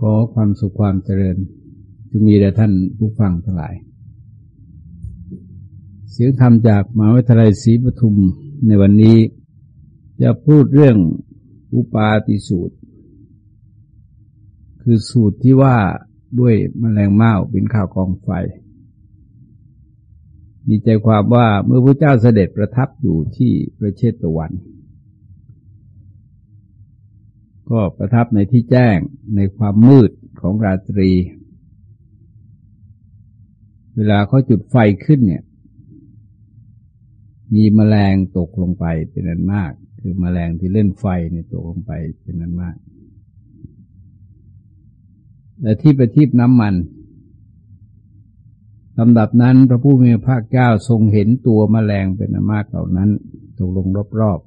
ขอความสุขความเจริญจงมีแด่ท่านผู้ฟังทั้งหลาย เสียงธรรมจากมหาวิทยาลัยศรีปทุมในวันนี้ จะพูดเรื่องอุปาติสูตร คือสูตรที่ว่าด้วยมแมลงเม่าเป็นข้าวกองไฟ มีใจความว่าเมื่อพระเจ้าเสด็จประทับอยู่ที่ประเทศตะวัน ก็ประทับในที่แจ้งในความมืดของราตรี เวลาเขาจุดไฟขึ้นเนี่ย มีแมลงตกลงไปเป็นอันมาก คือมแมลงที่เล่นไฟเนี่ยตกลงไปเป็นอันมากและที่ประทีปน้ำมันลำดับนั้นพระผู้มีพระเจ้าทรงเห็นตัวมแมลงเป็นอันมากเหล่านั้นตกลงรอบ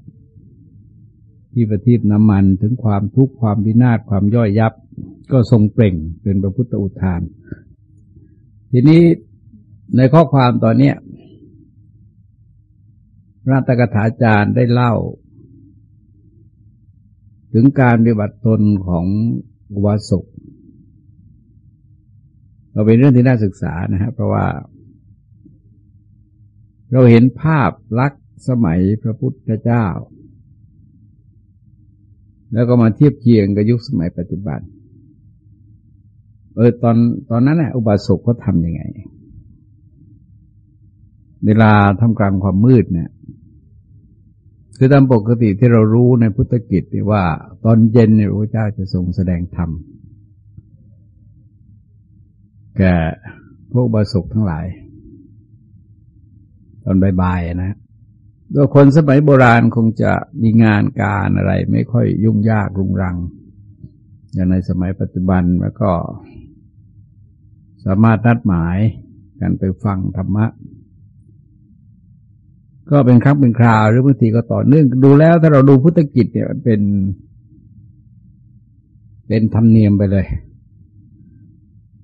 ที่ประทีปน้ำมันถึงความทุกข์ความพินาศความย่อยยับ ก็ทรงเปล่งเป็นพระพุทธอุทาน ทีนี้ในข้อความตอนนี้พระตกถาจารย์ได้เล่า ถึงการปฏิบัติตนของวาสุกเราเป็นเรื่องที่น่าศึกษานะครับเพราะว่า เราเห็นภาพลักษณ์สมัยพระพุทธเจ้า แล้วก็มาเทียบเคียงกับยุคสมัยปัจจุบัน เออตอนตอนนั้นน่ะอุบาสกเขาทำยังไง เวลาทำกลางความมืดเนี่ยคือตามปกติที่เรารู้ในพุทธกิจว่า ตอนเย็นเนี่ยพระเจ้าจะทรงแสดงธรรมแก่พวกบาสกทั้งหลาย ตอนบ่ายๆนะ ตัวคนสมัยโบราณคงจะมีงานการอะไร ไม่ค่อยยุ่งยากรุงรัง อย่างในสมัยปัจจุบันแล้วก็ สามารถนัดหมายกันไปฟังธรรมะ ก็เป็นครั้งเป็นคราวหรือบางทีก็ต่อเนื่องดูแล้ว ถ้าเราดูพุทธกิจเนี่ยมันเป็น เป็นธรรมเนียมไปเลย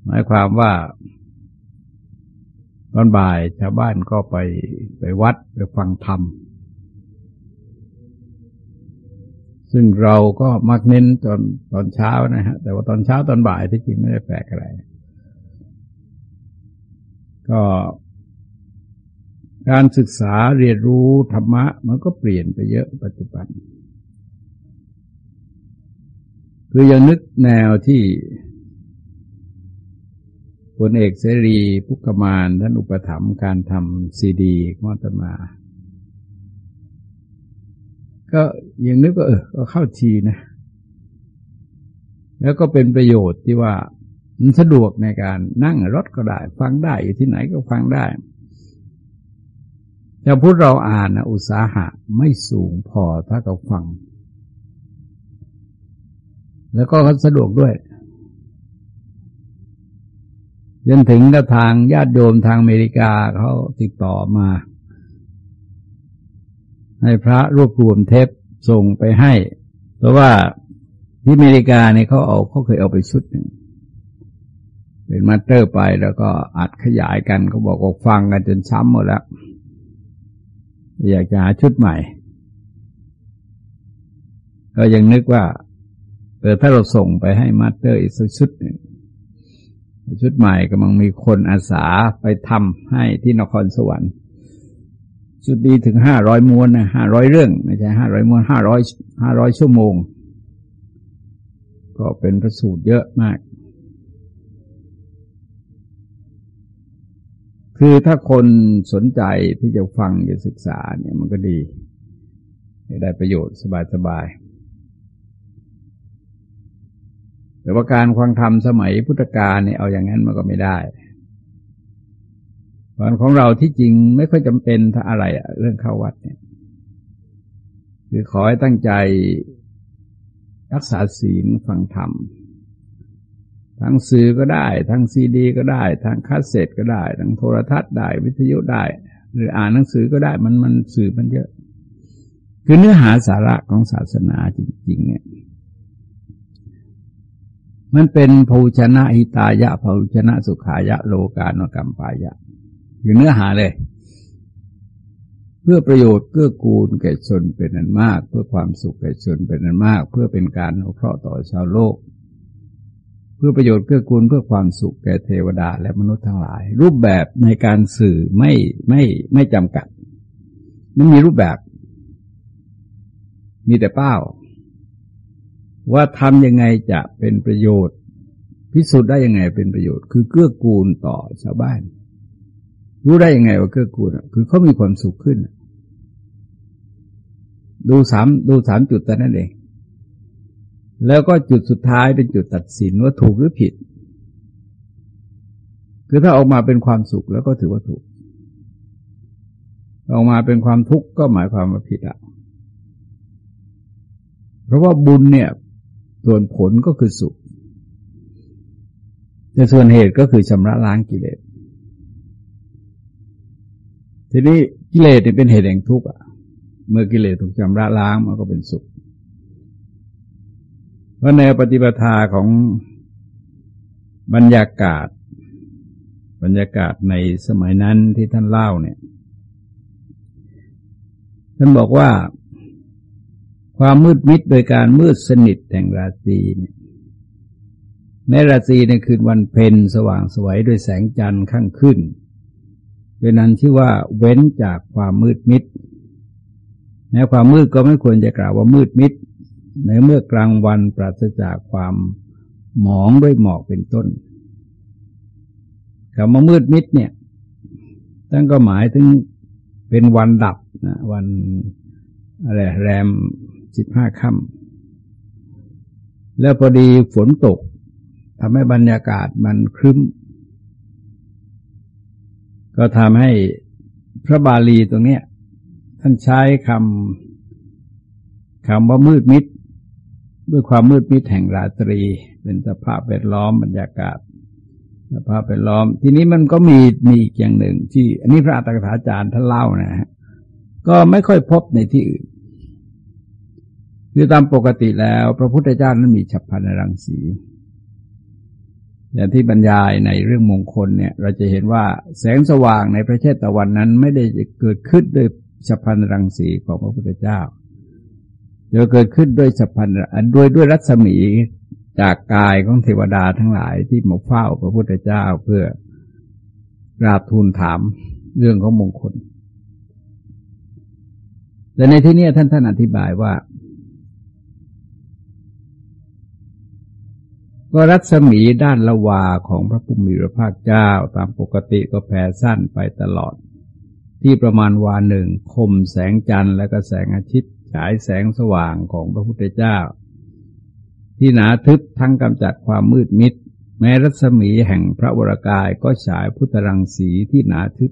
หมายความว่า ตอนบ่ายชาวบ้านก็ไปไปวัดไปฟังธรรม ซึ่งเราก็มักเน้นตอนตอนเช้านะฮะ แต่ว่าตอนเช้าตอนบ่ายที่จริงไม่ได้แปลกอะไร ก็การศึกษาเรียนรู้ธรรมะ มันก็เปลี่ยนไปเยอะปัจจุบัน คือยังนึกแนวที่ พลเอกเสรีพุกมานท่านอุปถัมภ์การทำซีดีมอตมา ก็ยังนึกว่าเออก็เข้าทีนะ แล้วก็เป็นประโยชน์ที่ว่ามันสะดวกในการนั่งรถก็ได้ ฟังได้อยู่ที่ไหนก็ฟังได้แต่พูดเราอ่านนะอุตสาหะไม่สูงพอถ้าเราฟัง แล้วก็สะดวกด้วย จนถึงกับทางญาติโยมทางอเมริกาเขาติดต่อมา ให้พระรวบรวมเทปส่งไปให้ เพราะว่าที่อเมริกาเนี่ยเขาเอาเขาเคยเอาไปชุดหนึ่งเป็น master ไปแล้วก็อัดขยายกันเขาบอกว่าฟังกันจนช้ำหมดแล้ว อยากจะหาชุดใหม่ ก็ยังนึกว่าเออถ้าเราส่งไปให้ master อีกสักชุดหนึ่ง ชุดใหม่กำลังมีคนอาสาไปทำให้ที่นครสวรรค์ ชุดดีถึงห้าร้อยม้วนนะห้าร้อยเรื่อง ไม่ใช่ห้าร้อยม้วนห้าร้อยห้าร้อยชั่วโมง ก็เป็นพระสูตรเยอะมาก คือถ้าคนสนใจที่จะฟังจะศึกษาเนี่ยมันก็ดี ได้ประโยชน์สบายๆ แต่ว่าการควังธรรมสมัยพุทธกาลเนี่ยเอาอย่างนั้นมันก็ไม่ได้วันของเราที่จริงไม่ค่อยจำเป็นถ้าอะไรเรื่องเข้าวัดเนี่ยคือขอให้ตั้งใจรักษาศีลฟังธรรมทั้งสื่อก็ได้ ทั้งซีดี ก็ได้ ทั้งคาสเซ็ตก็ได้ ทั้งโทรทัศน์ได้ วิทยุได้ หรืออ่านหนังสือก็ได้มันมันสื่อมันเยอะ คือเนื้อหาสาระของศาสนาจริง ๆ เนี่ย มันเป็นภูชนะอิตายะภูชนะสุขายะโลกาโนกรรมปายะ อยู่เนื้อหาเลย เพื่อประโยชน์เกื้อกูลแก่ชนเป็นอันมาก เพื่อความสุขแก่ชนเป็นอันมาก เพื่อเป็นการอุเคราะห์ต่อชาวโลก เพื่อประโยชน์เพื่อคุณเพื่อความสุขแก่เทวดาและมนุษย์ทั้งหลาย รูปแบบในการสื่อไม่ไม่ไม่จำกัดไม่มีรูปแบบ มีแต่เป้า ว่าทำยังไงจะเป็นประโยชน์ พิสูจน์ได้ยังไงเป็นประโยชน์ คือเกื้อกูลต่อชาวบ้าน รู้ได้ยังไงว่าเกื้อกูลคือเขามีความสุขขึ้น ดูสามดูสามจุดแต่นั้นเอง แล้วก็จุดสุดท้ายเป็นจุดตัดสินว่าถูกหรือผิด คือถ้าออกมาเป็นความสุขแล้วก็ถือว่าถูก ออกมาเป็นความทุกข์ก็หมายความว่าผิดอะเพราะว่าบุญเนี่ย ส่วนผลก็คือสุขแต่ส่วนเหตุก็คือชำระล้างกิเลส ทีนี้กิเลสเนี่ยเป็นเหตุแห่งทุกข์อะ เมื่อกิเลสถูกชำระล้างมันก็เป็นสุข เพราะในปฏิปทาของบรรยากาศ บรรยากาศในสมัยนั้นที่ท่านเล่าเนี่ย ท่านบอกว่า ความมืดมิดโดยการมืดสนิทแห่งราตรีเนี่ยแม้ราตรีในคืนวันเพ็ญสว่างสวัยด้วยแสงจันทร์ข้างขึ้นเป็นนั้นที่ว่าเว้นจากความมืดมิดแม้ความมืดก็ไม่ควรจะกล่าวว่ามืดมิด ในเมื่อกลางวันปราศจากความหมองด้วยหมอกเป็นต้นคำว่ามืดมิดเนี่ยตั้งก็หมายถึงเป็นวันดับนะวันอะไรแรม สิบห้าค่ำแล้วพอดีฝนตกทำให้บรรยากาศมันครึ้ม ก็ทำให้พระบาลีตรงเนี้ย ท่านใช้คำคำว่ามืดมิด ด้วยความมืดมิดแห่งราตรี เป็นสภาพแวดล้อมบรรยากาศสภาพแวดล้อม ทีนี้มันก็มีมีอีกอย่างหนึ่ง ที่ อันนี้พระอัตถกถาจารย์ท่านเล่านะฮะก็ไม่ค่อยพบในที่อื่น คือตามปกติแล้ว พระพุทธเจ้านั้นมีฉับพันรังสี อย่างที่บรรยายในเรื่องมงคลเนี่ย เราจะเห็นว่าแสงสว่างในพระเชตะวันนั้นไม่ได้เกิดขึ้นด้วยฉับพันรังสีของพระพุทธเจ้าจะเกิดขึ้นด้วยสัพพันด้วยด้วยรัศมีจากกายของเทวดาทั้งหลายที่มาเฝ้าพระพุทธเจ้าเพื่อกราบทูลถามเรื่องของมงคลแต่ในที่นี้ท่านท่านอธิบายว่า ก็รัศมีด้านละวาของพระภูมิพระภาคเจ้าตามปกติก็แผ่สั้นไปตลอด ที่ประมาณวาหนึ่งคมแสงจันทร์และก็แสงอาทิตย์ฉายแสงสว่างของพระพุทธเจ้า ที่หนาทึบทั้งกำจัดความมืดมิด แม้รัศมีแห่งพระวรากายก็ฉายพุทธรังสีที่หนาทึบ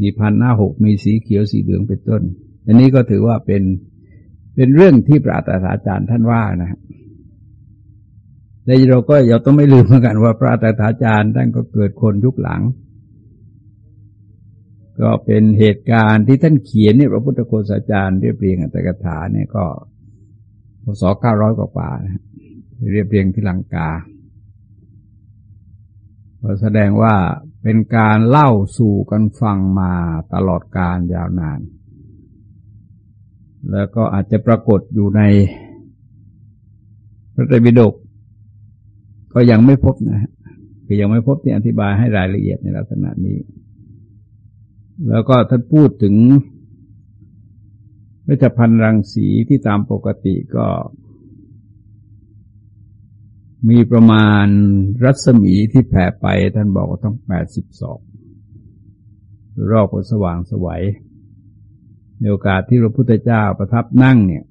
มีพันหน้าหกมีสีเขียวสีเหลืองเป็นต้น อันนี้ก็ถือว่าเป็นเป็นเรื่องที่พระอาจารย์ท่านว่านะฮะ แต่เราก็เราต้องไม่ลืมเหมือนกันว่าพระอาจารย์ท่านก็เกิดคนยุคหลัง ก็เป็นเหตุการณ์ที่ท่านเขียนเนี่ยพระพุทธโฆษาจารย์เรียบเรียงอัตถกถาเนี่ยก็พศเก้าร้อยกว่านะเรียบเรียงที่ลังกาก็แสดงว่าเป็นการเล่าสู่กันฟังมาตลอดการยาวนาน แล้วก็อาจจะปรากฏอยู่ในพระไตรปิฎก ก็ยังไม่พบนะคือยังไม่พบที่อธิบายให้รายละเอียดในลักษณะนี้ แล้วก็ท่านพูดถึงเวชพันธ์รังสีที่ตามปกติก็ มีประมาณรัศมีที่แผ่ไปท่านบอกว่าต้องแปดสิบสองรอบสว่างสวัยในโอกาสที่พระพุทธเจ้าประทับนั่งเนี่ย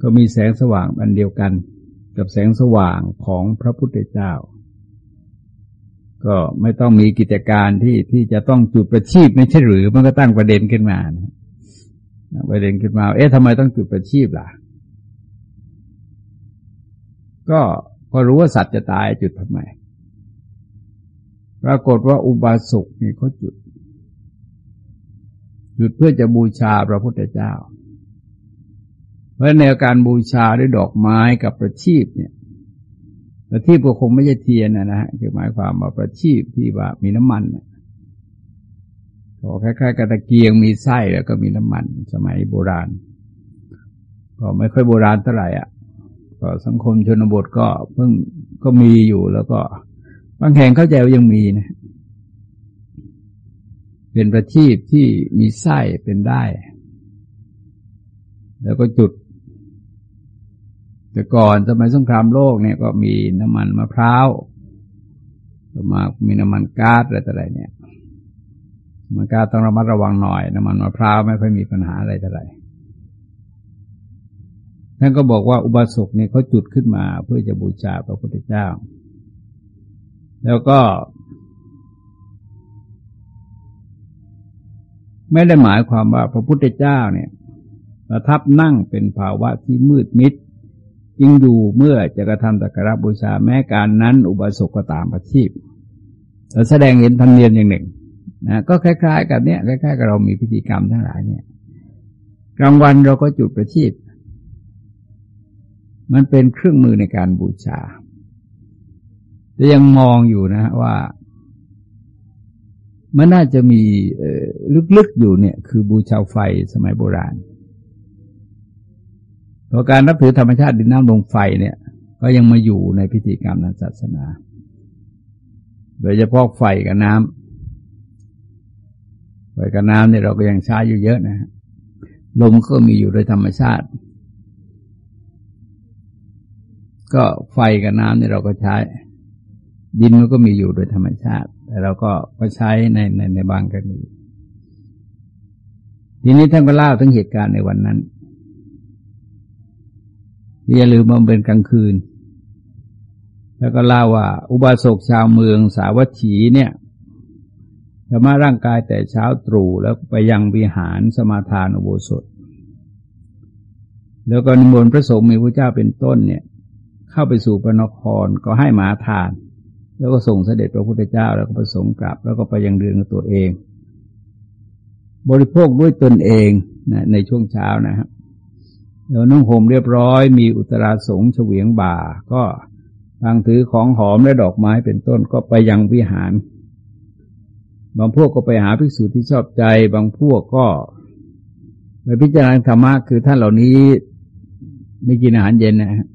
ก็มีแสงสว่างอันเดียวกัน กับแสงสว่างของพระพุทธเจ้า ก็ไม่ต้องมีกิจการที่ที่จะต้องจุดประชีพไม่ใช่หรือมันก็ตั้งประเด็นขึ้นมานะประเด็นขึ้นมา เอ๊ะทำไมต้องจุดประชีพล่ะ ก็ก็รู้ว่าสัตว์จะตายจุดทำไม ปรากฏว่าอุบาสกนี่เขาจุด จุดเพื่อจะบูชาพระพุทธเจ้า เพราะในการบูชาด้วยดอกไม้กับประชีพเนี่ย ประทีปก็คงไม่ใช่เทียนนะนะฮะคือหมายความว่าประชีพที่ว่ามีน้ำมันก็คล้ายๆกระตะเกียงมีไส้แล้วก็มีน้ำมันสมัยโบราณ ก็ไม่ค่อยโบราณเท่าไหร่อะก็สังคมชนบทก็เพิ่งก็มีอยู่แล้วก็ บางแห่งเข้าใจว่ายังมีนะ เป็นประทีปที่มีไส้เป็นได้ แล้วก็จุด แต่ก่อนสมัยสงครามโลกเนี่ยก็มีน้ำมันมะพร้าวมามีน้ำมันก๊าซอะไรต่ออะไรเนี่ยมันก๊าซต้องระมัดระวังหน่อย น้ำมันมะพร้าวไม่ค่อยมีปัญหาอะไรต่ออะไรท่านก็บอกว่าอุบาสกเนี่ยเขาจุดขึ้นมาเพื่อจะบูชาพระพุทธเจ้า แล้วก็ ไม่ได้หมายความว่าพระพุทธเจ้าเนี่ยประทับนั่งเป็นภาวะที่มืดมิด จริงอยู่เมื่อจะกระทำตักการบูชาแม้การนั้น อุบาสกก็ตามประชีพแสดงเห็นธรรมเนียมอย่างหนึ่งนะก็คล้าย ๆ กับเนี้ยคล้ายๆกับเรามีพิธีกรรมทั้งหลายเนี่ยกลางวันเราก็จุดประชีพมันเป็นเครื่องมือในการบูชาแต่ยังมองอยู่นะว่า มันน่าจะมีลึกๆอยู่เนี่ย คือบูชาไฟสมัยโบราณ เพราะการนับถือธรรมชาติดินน้ำลมไฟเนี่ย ก็ยังมาอยู่ในพิธีกรรมทางศาสนา โดยเฉพาะไฟกับน้ำไฟกับน้ำเนี่ยเราก็ยังใช้อยู่เยอะนะลมก็มีอยู่โดยธรรมชาติ ก็ไฟกับน้ำเนี่ยเราก็ใช้ ดินมันก็มีอยู่โดยธรรมชาติ แต่เราก็ก็ใช้ในในในบางกรณีทีนี้ท่านก็เล่าถึงเหตุการณ์ในวันนั้น อย่าลืมมันเป็นกลางคืน แล้วก็เล่าว่า อุบาสกชาวเมืองสาวัตถีเนี่ยธรรมาร่างกายแต่เช้าตรู่แล้วไปยังวิหารสมาทานอุโบสถ แล้วก็นิมนต์พระสงฆ์มีพระเจ้าเป็นต้นเนี่ย เข้าไปสู่พระนครก็ให้หมาทาน แล้วก็ส่งเสด็จพระพุทธเจ้าแล้วก็ประสงค์กลับ แล้วก็ไปยังเรือนของตัวเอง บริโภคด้วยตนเองนะในช่วงเช้านะครับ แล้วนุ่งห่มเรียบร้อย มีอุตราสงเฉวียงบ่า ก็ทางถือของหอมและดอกไม้เป็นต้นก็ไปยังวิหาร บางพวกก็ไปหาภิกษุที่ชอบใจ บางพวกก็ไปพิจารณาธรรมะคือท่านเหล่านี้ไม่กินอาหารเย็นนะฮะ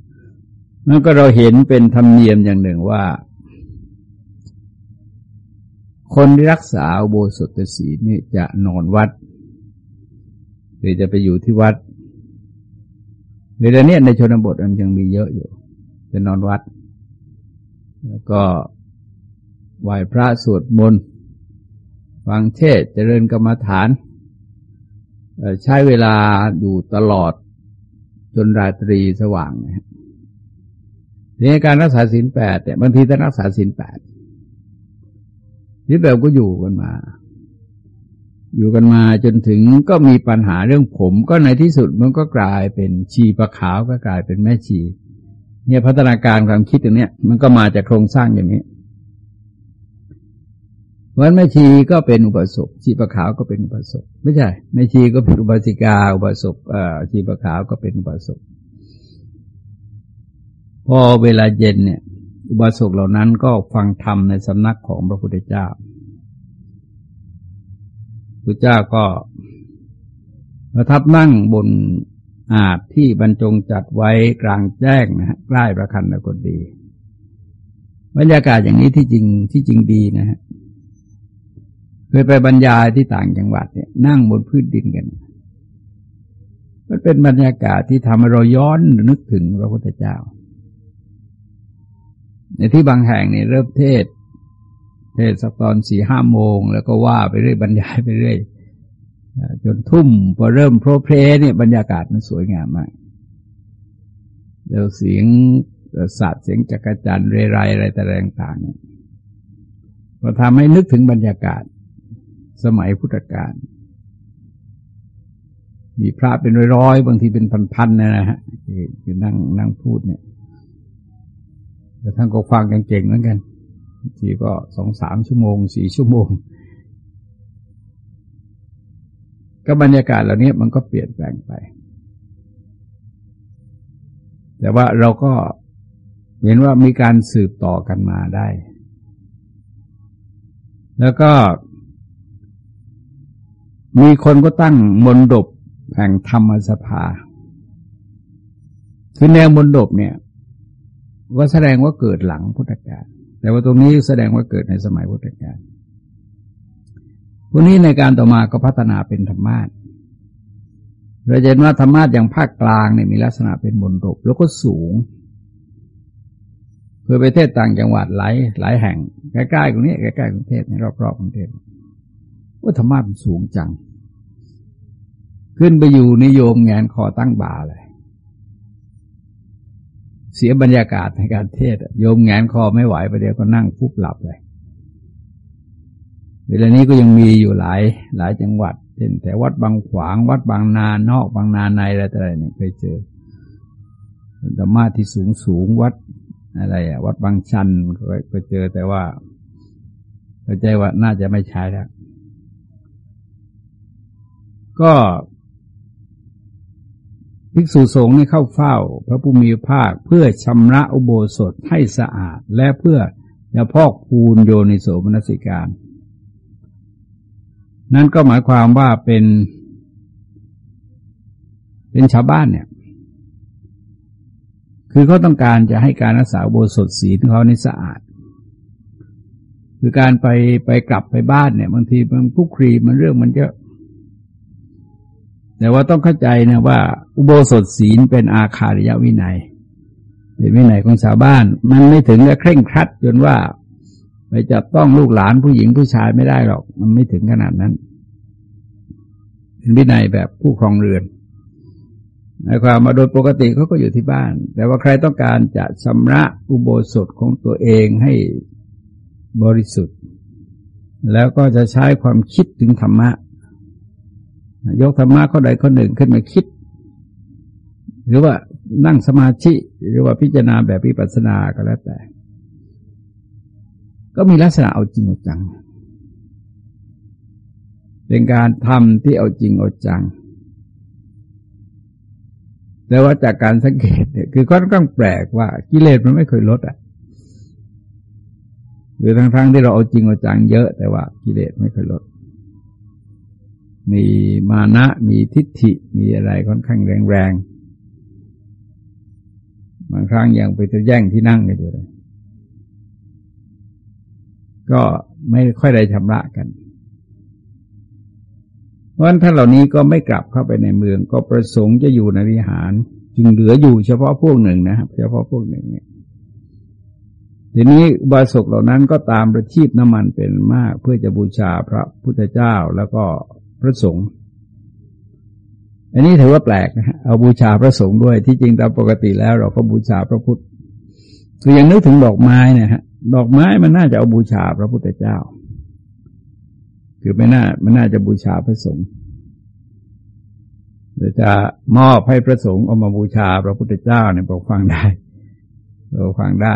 นั่นก็เราเห็นเป็นธรรมเนียมอย่างหนึ่งว่า คนที่รักษาโบสถศีนี่จะนอนวัดหรือจะไปอยู่ที่วัด เวลาเนี้ยในชนบทมันยังมีเยอะอยู่จะนอนวัด แล้วก็ไหว้พระสวดมนต์ฟังเทศเจริญกรรมฐานใช้เวลาอยู่ตลอดจนราตรีสว่างนะฮะในการรักษาศีลแปดเนี่ยบางทีต้องรักษาศีลแปดนี่แบบก็อยู่กันมา อยู่กันมาจนถึงก็มีปัญหาเรื่องผม ก็ในที่สุดมันก็กลายเป็นชีประขาวก็กลายเป็นแม่ชี เนี่ยพัฒนาการความคิดตรงนี้มันก็มาจากโครงสร้างอย่างนี้เพราะแม่ชีก็เป็นอุปสมชีประขาวก็เป็นอุปสมไม่ใช่แม่ชีก็เป็นอุบาสิกาอุปสมเอ่อชีประขาวก็เป็นอุปสมพอเวลาเย็นเนี่ย อุบาสกเหล่านั้นก็ฟังธรรมในสำนักของพระพุทธเจ้า พระเจ้าก็ประทับนั่งบนอาจที่บรรจงจัดไว้กลางแจ้งนะฮะใกล้ประคันนกดีบรรยากาศอย่างนี้ที่จริงที่จริงดีนะฮะเคยไปบรรยายที่ต่างจังหวัดเนี่ย นั่งบนพื้นดินกันมันเป็นบรรยากาศที่ทำให้เราย้อนนึกถึงพระพุทธเจ้า ในที่บางแห่งเนี่ยเริ่มเทศ เทศสักตอนสี่ห้าโมง แล้วก็ว่าไปเรื่อยบรรยายไปเรื่อยจนทุ่มพอเริ่มโปรเพลเนี่ยบรรยากาศมันสวยงามมากเดี๋ยวเสียงสัตว์เสียงจักรจันเรไรอะไรแต่แรงต่างเนี่ยก็ทำให้นึกถึงบรรยากาศ สมัยพุทธกาลมีพระเป็นร้อยๆบางทีเป็นพันๆนะฮะคือนั่งนั่งพูดเนี่ยแต่ท่านก็ฟังกันเก่งเหมือนกัน ทีก็สองสามชั่วโมงสี่ชั่วโมง ก็บรรยากาศเหล่านี้มันก็เปลี่ยนแปลงไป แต่ว่าเราก็เห็นว่ามีการสืบต่อกันมาได้ แล้วก็ มีคนก็ตั้งมนดบแห่งธรรมสภา คือแนวมนดบเนี่ยว่าแสดงว่าเกิดหลังพุทธกาล แต่ว่าตรงนี้แสดงว่าเกิดในสมัยพุทธกาลพวกนี้ในการต่อมาก็พัฒนาเป็นธรรมาทเราจะเห็นว่าธรรมาทอย่างภาคกลางเนี่ยมีลักษณะเป็นมนดบแล้วก็สูงเพื่อไปเทศต่างจังหวัดหลายหลายแห่งใกล้ๆกรุงนี้ใกล้ๆกรุงเทพในรอบๆกรุงเทพว่าธรรมาทมันสูงจัง ขึ้นไปอยู่นิยมงานคอตั้งบ่าเลย เสียบรรยากาศในการเทศโยมงนคอไม่ไหวไปเดี๋ยวก็นั่งฟุบหลับเลย เวลานี้ก็ยังมีอยู่หลายหลายจังหวัดเช่นแต่วัดบางขวาง วัดบางนานอกบางนาในอะไรต่ออะไรเนี่ยเคยเจอเป็นธรรมะที่สูงสูงวัดอะไรอะวัดบางชันก็เจอแต่ว่าเข้าใจว่าน่าจะไม่ใช้แล้วก็ ภิกษุสงฆ์นี่เข้าเฝ้า พระผู้มีภาคเพื่อชำระอุโบสถให้สะอาด และเพื่อจะพอกพูนโยนิโสมนสิการ นั่นก็หมายความว่าเป็น เป็นชาวบ้านเนี่ย คือเขาต้องการจะให้การรักษาอุโบสถศีลเขาในสะอาด คือการไปไปกลับไปบ้านเนี่ยบางทีมันคุกครีมันเรื่องมันเยอะ แต่ว่าต้องเข้าใจนะว่า อุโบสถศีลเป็นอาคาริยวินัยเป็นวินัยของชาวบ้าน มันไม่ถึงกับเคร่งครัดจนว่าไปจับต้องลูกหลานผู้หญิงผู้ชายไม่ได้หรอก มันไม่ถึงขนาดนั้น เป็นวินัยแบบผู้ครองเรือนในความมาโดยปกติเขาก็อยู่ที่บ้าน แต่ว่าใครต้องการจะชำระอุโบสถของตัวเองให้บริสุทธิ์ แล้วก็จะใช้ความคิดถึงธรรมะ ยกธรรมะข้อใดข้อหนึ่งขึ้นมาคิด หรือว่านั่งสมาธิหรือว่าพิจารณาแบบวิปัสสนาก็แล้วแต่ ก็มีลักษณะเอาจริงเอาจัง เป็นการทำที่เอาจริงเอาจังแต่ว่าจากการสังเกตเนี่ยคือค่อนข้างแปลกว่ากิเลสมันไม่เคยลดอะหรือทั้งๆทที่เราเอาจริงเอาจังเยอะ แต่ว่ากิเลสไม่เคยลด มีมานะมีทิฏฐิมีอะไรค่อนข้างแรงๆบางครั้งยังไปจะแย่งที่นั่งกันอยู่เลย ก็ไม่ค่อยได้ชำระกัน เพราะฉะนั้นท่านเหล่านี้ก็ไม่กลับเข้าไปในเมือง ก็ประสงค์จะอยู่ในวิหาร จึงเหลืออยู่เฉพาะพวกหนึ่งนะครับ เฉพาะพวกหนึ่งเนี่ยทีนี้บาศกเหล่านั้นก็ตามประชีพน้ำมันเป็นมาก เพื่อจะบูชาพระพุทธเจ้าแล้วก็ พระสงฆ์อันนี้ถือว่าแปลกนะฮะเอาบูชาพระสงฆ์ด้วยที่จริงตามปกติแล้วเราก็บูชาพระพุทธคือยังนึกถึงดอกไม้นี่ยฮะดอกไม้มันน่าจะเอาบูชาพระพุทธเจ้า คือไม่น่ามันน่าจะบูชาพระสงฆ์หรือจะมอบให้พระสงฆ์เอามาบูชาพระพุทธเจ้าเนี่ยเราฟังได้เราฟังได้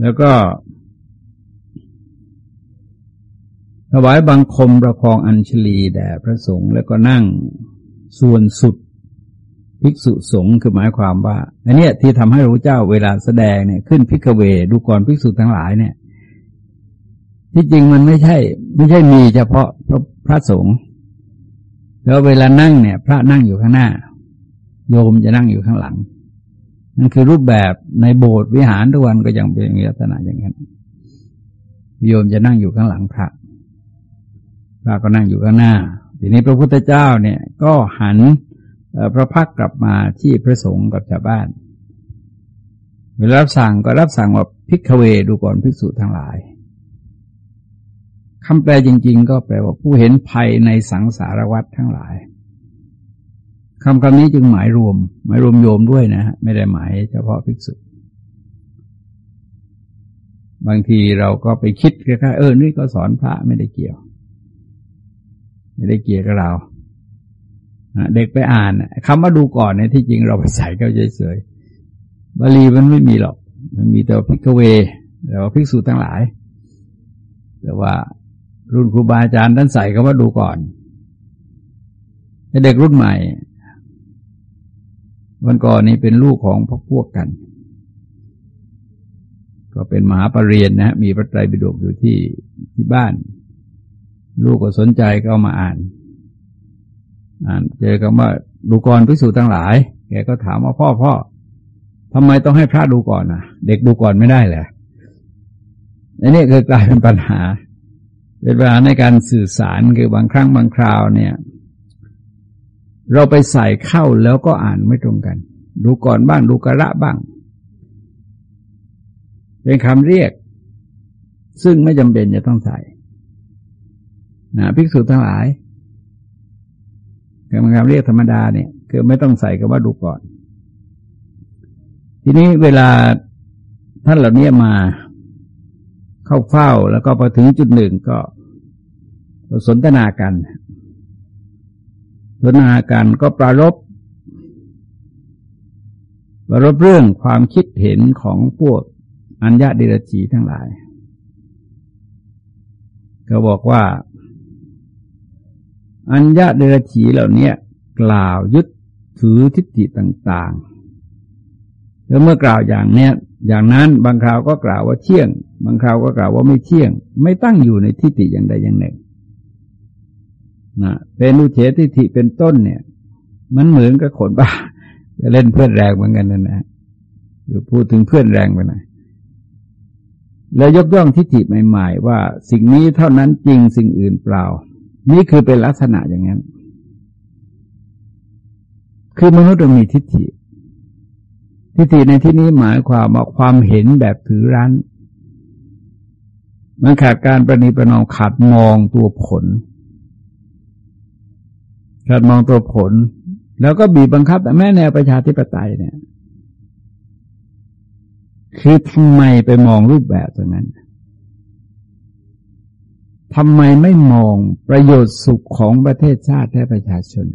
แล้วก็ ถวายบังคมประคองอัญชลีแด่พระสงฆ์แล้วก็นั่งส่วนสุดภิกษุสงฆ์คือหมายความว่าอันนี้ที่ทำให้พระเจ้าเวลาแสดงเนี่ยขึ้นพิกเวดูก่อนภิกษุทั้งหลายเนี่ย ที่จริงมันไม่ใช่ ไม่ใช่มีเฉพาะพระพระสงฆ์แล้วเวลานั่งเนี่ย พระนั่งอยู่ข้างหน้า โยมจะนั่งอยู่ข้างหลังนั่นคือรูปแบบในโบสถ์วิหารทุกวันก็ยังเป็นลักษณะอย่างนั้นโยมจะนั่งอยู่ข้างหลังพระ พระก็นั่งอยู่ข้างหน้า ทีนี้พระพุทธเจ้าเนี่ยก็หันพระพักกลับมาที่พระสงฆ์กับชาวบ้าน เวลารับสั่งก็รับสั่งว่าพิกเวดูก่อนภิกษุทั้งหลายคำแปลจริง ๆ ก็แปลว่าผู้เห็นภัยในสังสารวัฏทั้งหลายคำคำนี้จึงหมายรวม หมายรวมโยมด้วยนะไม่ได้หมายเฉพาะภิกษุ บางทีเราก็ไปคิดแค่เออนี่ก็สอนพระไม่ได้เกี่ยว ไม่ได้เกี่ยวกับเราเด็กไปอ่านคำว่าดูก่อนเนี่ยที่จริงเราไปใส่ก็เฉยๆบาลีมันไม่มีหรอก มันมีแต่พิกเวแต่ว่าภิกษุทั้งหลาย แต่ว่ารุ่นครูบาอาจารย์ท่านใส่คำว่าดูก่อนเด็กรุ่นใหม่ วันก่อนนี้เป็นลูกของพวกพวกกัน ก็เป็นมหาปรริญญานะมีพระไตรปิฎกอยู่ที่ที่บ้าน ลูกก็สนใจก็ามาอ่าน อ่านเจอคำว่าดูกรพิสูจน์ทั้งหลาย แกก็ถามว่าพ่อพ่อทำไมต้องให้พระดูก่อนนะเด็กดูก่อนไม่ได้เหรออันนี้คือกลายเป็นปัญหาเป็นปัญหาในการสื่อสารคือบางครั้งบางคราวเนี่ย เราไปใส่เข้าแล้วก็อ่านไม่ตรงกัน ดูก่อนบ้างดูกระบ้าง เป็นคำเรียก ซึ่งไม่จำเป็นจะต้องใส่ นะภิกษุทั้งหลายคำเรียกธรรมดาเนี่ยคือไม่ต้องใส่คำว่าดูก่อน ทีนี้เวลาท่านเหล่านี้มาเข้าเฝ้าแล้วก็พอถึงจุดหนึ่งก็สนทนากัน สนทนากันก็ปรารบปรารบเรื่องความคิดเห็นของพวกอัญญาเดรจีทั้งหลาย ก็บอกว่า อัญญาเดรจีเหล่านี้กล่าวยึดถือทิฏฐิต่างๆ แล้วเมื่อกล่าวอย่างเนี้ยอย่างนั้นบางคราวก็กล่าวว่าเที่ยง บางคราวก็กล่าวว่าไม่เที่ยง ไม่ตั้งอยู่ในทิฏฐิอย่างใดอย่างหนึ่งนะเป็นอุเฉทิฏฐิเป็นต้นเนี่ย มันเหมือนกับคนบ้าจะเล่นเพื่อนแรงเหมือนกันนะนะหรือพูดถึงเพื่อนแรงไปหน่อยแล้วยกย่องทิฏฐิใหม่ ๆ ว่าสิ่งนี้เท่านั้นจริงสิ่งอื่นเปล่า นี่คือเป็นลักษณะอย่างนั้น คือมนุษย์มีทิฏฐิ ทิฏฐิในที่นี้หมายความว่าความเห็นแบบถือรั้น มันขาดการประนีประนอมขาดมองตัวผล ขาดมองตัวผล แล้วก็บีบบังคับแต่แม่แนวประชาธิปไตยเนี่ย คือทำไมไปมองรูปแบบตรงนั้น ทำไมไม่มองประโยชน์สุขของประเทศชาติและประชาชน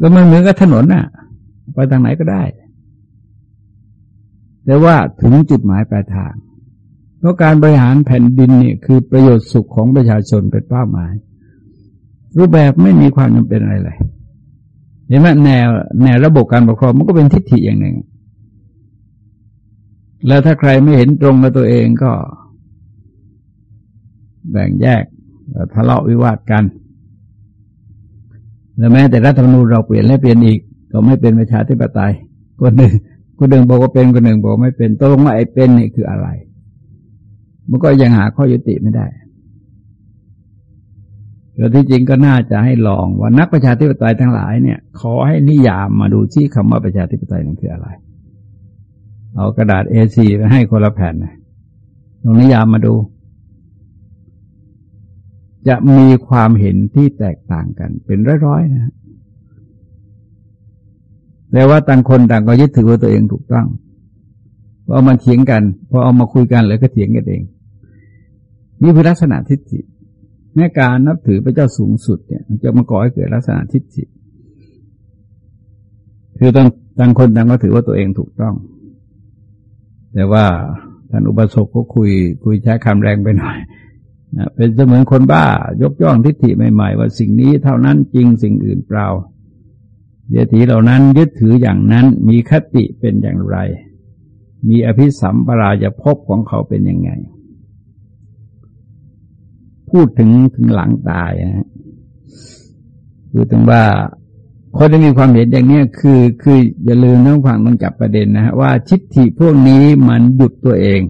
ก็มันเหมือนกับถนนน่ะ ไปทางไหนก็ได้ แต่ว่าถึงจุดหมายปลายทาง เพราะการบริหารแผ่นดินเนี่ยคือประโยชน์สุขของประชาชนเป็นเป้าหมาย รูปแบบไม่มีความจำเป็นอะไรเลยเห็นไหมแนวแนวระบบการปกครองมันก็เป็นทิฏฐิอย่างหนึ่ง แล้วถ้าใครไม่เห็นตรงกับตัวเองก็ แบ่งแยกทะเลาะวิวาทกันแล้วแม้แต่รัฐธรรมนูญเราเปลี่ยนและเปลี่ยนอีก ก็ไม่เป็นประชาธิปไตยคนหนึ่งคนหนึ่งบอกว่าเป็นคนหนึ่งบอกไม่เป็นตกลงว่าไอ้เป็นนี่คืออะไร มันก็ยังหาข้อยุติไม่ได้แต่ที่จริงก็น่าจะให้ลองว่านักประชาธิปไตยทั้งหลายเนี่ย ขอให้นิยามมาดูที่คำว่าประชาธิปไตยนั่นคืออะไร เอากระดาษ A4 ไปให้คนละแผ่นนะลองนิยามมาดู จะมีความเห็นที่แตกต่างกัน เป็นร้อยๆนะแต่ว่าต่างคนต่างก็ยึดถือว่าตัวเองถูกต้องพอเอามาเถียงกันพอเอามาคุยกันแล้วก็เถียงกันเอง นี่คือลักษณะทิฏฐิแม้การนับถือพระเจ้าสูงสุดเนี่ยจะมาก่อให้เกิดลักษณะทิฏฐิคือต่างต่างคนต่างก็ถือว่าตัวเองถูกต้อง แต่ว่าท่านอุปสมก็คุยคุยใช้คำแรงไปหน่อย เป็นเสมือนคนบ้ายกย่องทิฏฐิใหม่ ๆ ว่าสิ่งนี้เท่านั้นจริงสิ่งอื่นเปล่าเดถีเหล่านั้นยึดถืออย่างนั้นมีคติเป็นอย่างไร มีอภิสัมปราจะพบของเขาเป็นยังไง พูดถึงถึงหลังตายนะคือถึงว่าคนที่มีความเห็นอย่างนี้คือคืออย่าลืมน้องฟังต้องจับประเด็นนะฮะว่าทิฏฐิพวกนี้มันหยุดตัวเอง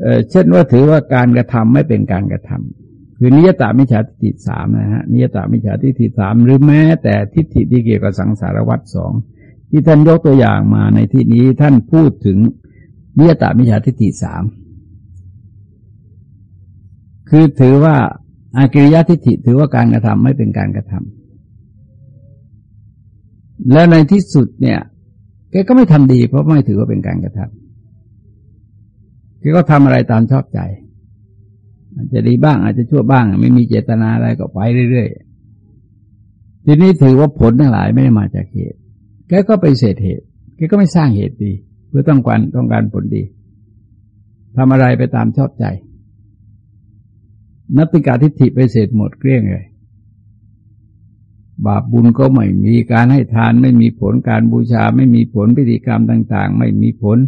เออเช่นว่าถือว่าการกระทำไม่เป็นการกระทำคือนิยตามิจฉาทิฏฐิสามนะฮะนิยตามิจฉาทิฏฐิสามหรือแม้แต่ทิฏฐิที่เกี่ยวกับสังสารวัฏสองที่ท่านยกตัวอย่างมาในที่นี้ท่านพูดถึงนิยตามิจฉาทิฏฐิสามคือถือว่าอากิริยทิฏฐิถือว่าการกระทำไม่เป็นการกระทำแล้วในที่สุดเนี่ยแกก็ไม่ทำดี เพราะไม่ถือว่าเป็นการกระทำ แกก็ทำอะไรตามชอบใจ อาจจะดีบ้าง อาจจะชั่วบ้าง ไม่มีเจตนาอะไรก็ไปเรื่อยๆทีนี้ถือว่าผลทั้งหลายไม่ได้มาจากเหตุแกก็ไปเสดเหตุแกก็ไม่สร้างเหตุดี เพื่อต้องการต้องการผลดีทำอะไรไปตามชอบใจ นัตติกาทิฏฐิไปเสร็จหมดเกลี้ยงเลยบาปบุญก็ไม่มีการให้ทานไม่มีผลการบูชา ไม่มีผลพิธีกรรมต่าง ๆ ไม่มีผล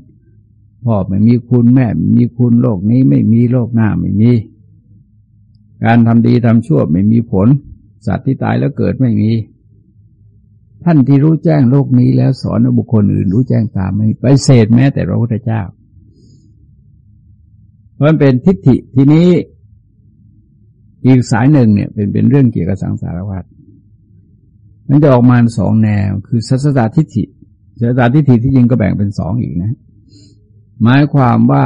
พ่อไม่มีคุณแม่ไม่มีคุณโลกนี้ไม่มีโลกหน้าไม่มี การทำดีทำชั่วไม่มีผล สัตว์ที่ตายแล้วเกิดไม่มี ท่านที่รู้แจ้งโลกนี้แล้วสอนบุคคลอื่นรู้แจ้งตามไม่ไปเศษแม้แต่พระพุทธเจ้าเพราะมันเป็นทิฏฐิทีนี้อีกสายหนึ่งเนี่ยเป็นเป็นเรื่องเกี่ยวกับสังสารวัฏมันจะออกมาสองแนว คือสัสตาทิฏฐิสัสตาทิฏฐิที่จริงก็แบ่งเป็นสองอีกนะ หมายความว่า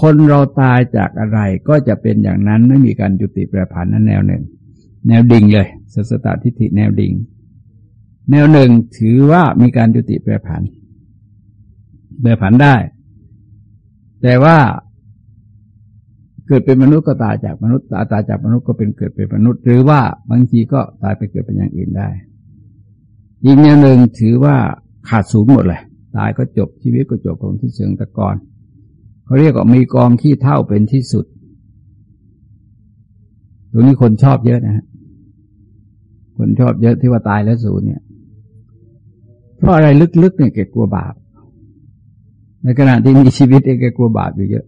คนเราตายจากอะไรก็จะเป็นอย่างนั้นไม่มีการจุติแปรผันนั้นแนวหนึ่ง แนวดิ่งเลยสัสตาทิฏฐิแนวดิ่ง แนวหนึ่งถือว่ามีการจุติแปรผันแปรผันได้ แต่ว่าเกิดเป็นมนุษย์ก็ตายจากมนุษย์ตายตายจากมนุษย์ก็เป็นเกิดเป็นมนุษย์ หรือว่าบางทีก็ตายไปเกิดเป็นอย่างอื่นได้ อีกแนวหนึ่งถือว่าขาดศูนย์หมดเลย ตายก็จบชีวิตก็จบของที่เชิงตะกอนเขาเรียกว่ามีกองขี้เท่าเป็นที่สุด ตรงนี้คนชอบเยอะนะฮะคนชอบเยอะที่ว่าตายแล้วศูนย์เนี่ย เพราะอะไรลึกๆเนี่ยแกกลัวบาป ในขณะที่มีชีวิตเองแกกลัวบาปอยู่เยอะ